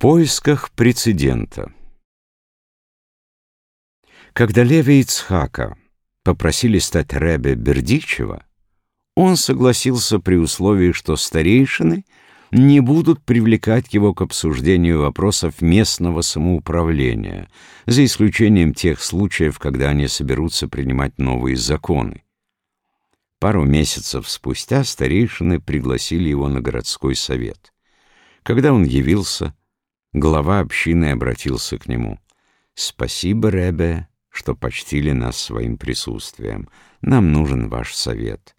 поисках прецедента Когда Леви Ицхака попросили стать Ребе Бердичева, он согласился при условии, что старейшины не будут привлекать его к обсуждению вопросов местного самоуправления, за исключением тех случаев, когда они соберутся принимать новые законы. Пару месяцев спустя старейшины пригласили его на городской совет. Когда он явился, глава общины обратился к нему. «Спасибо, Ребе, что почтили нас своим присутствием. Нам нужен ваш совет.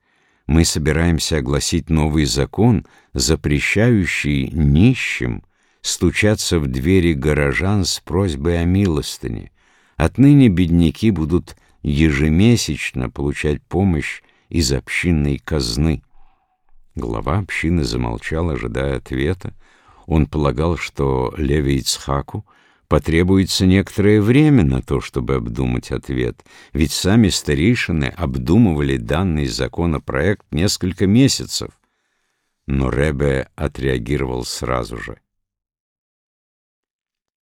Мы собираемся огласить новый закон, запрещающий нищим стучаться в двери горожан с просьбой о милостыне. Отныне бедняки будут ежемесячно получать помощь из общинной казны. Глава общины замолчал, ожидая ответа, он полагал, что Леви Ицхаку потребуется некоторое время на то, чтобы обдумать ответ, ведь сами старейшины обдумывали данный законопроект несколько месяцев. Но Ребе отреагировал сразу же.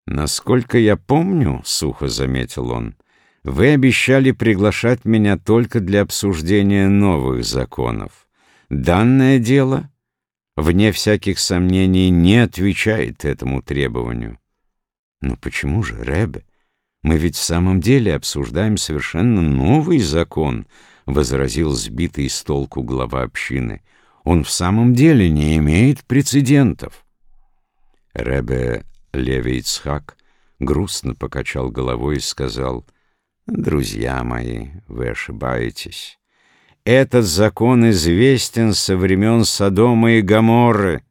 «Насколько я помню, — сухо заметил он, — вы обещали приглашать меня только для обсуждения новых законов. Данное дело — вне всяких сомнений, не отвечает этому требованию. Но почему же, Ребе? Мы ведь в самом деле обсуждаем совершенно новый закон, — возразил сбитый с толку глава общины. Он в самом деле не имеет прецедентов. Ребе Леви Ицхак грустно покачал головой и сказал, «Друзья мои, вы ошибаетесь. Этот закон известен со времен Содома и Гоморры,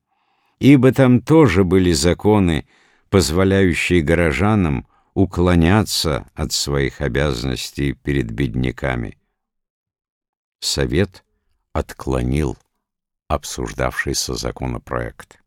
ибо там тоже были законы, позволяющие горожанам уклоняться от своих обязанностей перед бедняками. Совет отклонил обсуждавшийся законопроект.